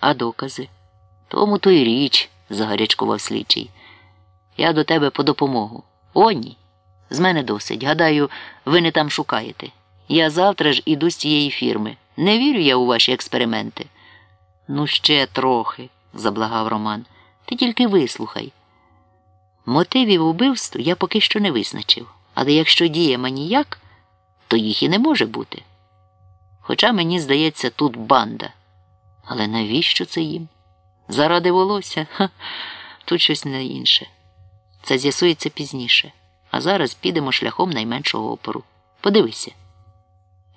А докази? Тому то й річ, загарячкував слідчий. Я до тебе по допомогу. О, ні. З мене досить. Гадаю, ви не там шукаєте. Я завтра ж іду з цієї фірми. Не вірю я у ваші експерименти. Ну, ще трохи, заблагав Роман. Ти тільки вислухай. Мотивів убивства я поки що не визначив, але якщо діє маніяк, то їх і не може бути. Хоча мені здається, тут банда. Але навіщо це їм? Заради волосся? Ха, тут щось не інше. Це з'ясується пізніше. А зараз підемо шляхом найменшого опору. Подивися.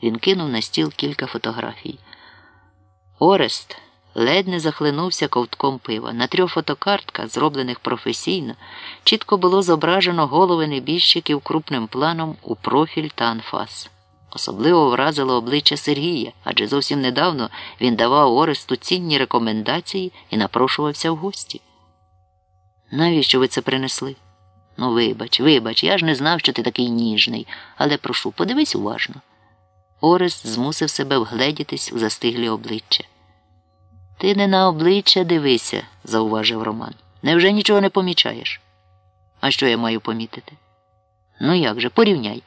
Він кинув на стіл кілька фотографій. Орест ледь не захлинувся ковтком пива. На трьох фотокартках, зроблених професійно, чітко було зображено голови небіжчиків крупним планом у профіль та анфас. Особливо вразило обличчя Сергія, адже зовсім недавно він давав Оресту цінні рекомендації і напрошувався в гості. Навіщо ви це принесли? Ну, вибач, вибач, я ж не знав, що ти такий ніжний, але прошу, подивись уважно. Орест змусив себе вгледітись у застиглі обличчя. Ти не на обличчя дивися, зауважив Роман. Невже нічого не помічаєш? А що я маю помітити? Ну як же, порівняй.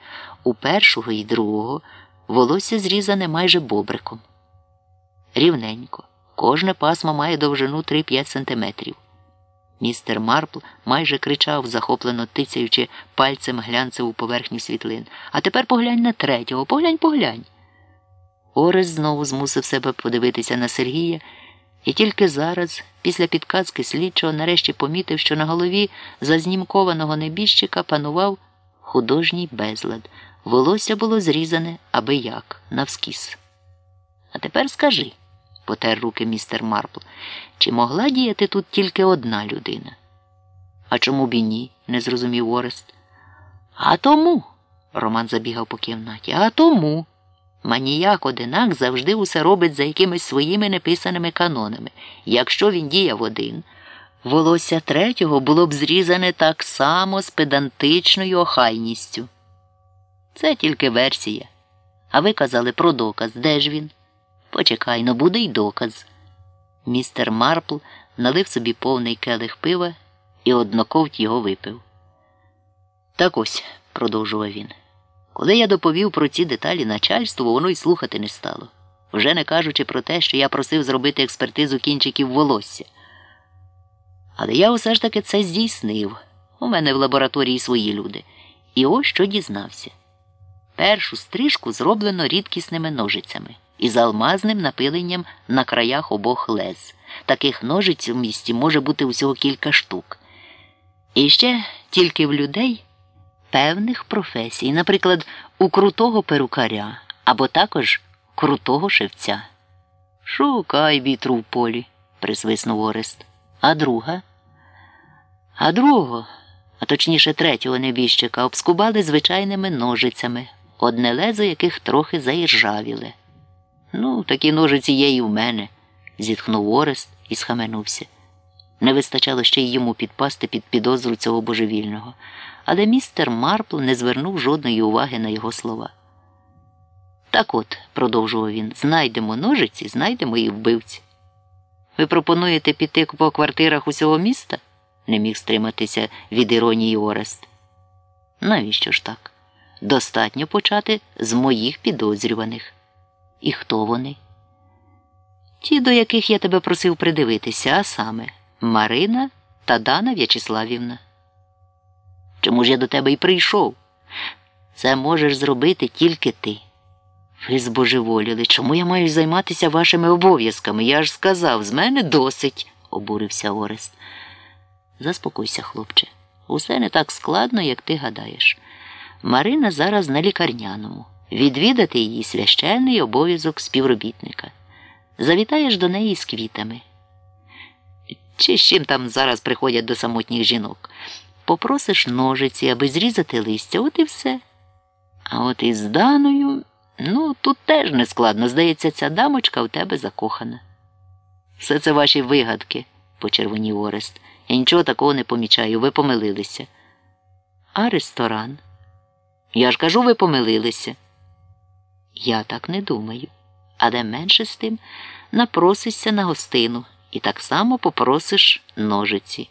У першого і другого волосся зрізане майже бобриком. Рівненько. Кожне пасмо має довжину 3-5 сантиметрів. Містер Марпл майже кричав, захоплено тицяючи пальцем глянцеву поверхню світлин. А тепер поглянь на третього, поглянь, поглянь. Орес знову змусив себе подивитися на Сергія, і тільки зараз, після підказки слідчого, нарешті помітив, що на голові зазнімкованого небіжчика панував художній безлад. Волосся було зрізане аби як, навскіз. А тепер скажи потер руки містер Марпл. Чи могла діяти тут тільки одна людина? А чому б і ні? не зрозумів Орест. А тому, Роман забігав по кімнаті, а тому. Маніяк одинак завжди усе робить за якимись своїми неписаними канонами. Якщо він діяв один, волосся третього було б зрізане так само з педантичною охайністю. Це тільки версія. А ви казали про доказ. Де ж він? Почекай, ну буде й доказ. Містер Марпл налив собі повний келих пива і одноковть його випив. Так ось, продовжував він. Коли я доповів про ці деталі начальству, воно й слухати не стало, вже не кажучи про те, що я просив зробити експертизу кінчиків волосся. Але я усе ж таки це здійснив. У мене в лабораторії свої люди. І ось що дізнався. Першу стрижку зроблено рідкісними ножицями із алмазним напиленням на краях обох лез. Таких ножиць у місті може бути усього кілька штук. І ще тільки в людей певних професій, наприклад, у крутого перукаря або також крутого шевця. Шукай вітру в полі, присвиснув Орест. А друга? А другого, а точніше третього небіжчика, обскубали звичайними ножицями, одне лезо яких трохи заіржавіле. Ну, такі ножиці є і в мене, зітхнув Орест і схаменувся. Не вистачало ще й йому підпасти під підозру цього божевільного, але містер Марпл не звернув жодної уваги на його слова. Так от, продовжував він, знайдемо ножиці, знайдемо і вбивці. Ви пропонуєте піти по квартирах усього міста? не міг стриматися від іронії Орест. Навіщо ж так? Достатньо почати з моїх підозрюваних. І хто вони? Ті, до яких я тебе просив придивитися, а саме Марина та Дана В'ячеславівна. Чому ж я до тебе й прийшов? Це можеш зробити тільки ти. Ви збожеволіли. Чому я маю займатися вашими обов'язками? Я ж сказав, з мене досить, обурився Орест. Заспокойся, хлопче. Усе не так складно, як ти гадаєш. Марина зараз на лікарняному. Відвідати її священний обов'язок співробітника. Завітаєш до неї з квітами. Чи з чим там зараз приходять до самотніх жінок? Попросиш ножиці, аби зрізати листя, от і все. А от із Даною, ну, тут теж не складно. Здається, ця дамочка у тебе закохана. Все це ваші вигадки, почервонів Орест. Я нічого такого не помічаю, ви помилилися. А ресторан? Я ж кажу, ви помилилися. Я так не думаю. Але менше з тим напросишся на гостину і так само попросиш ножиці.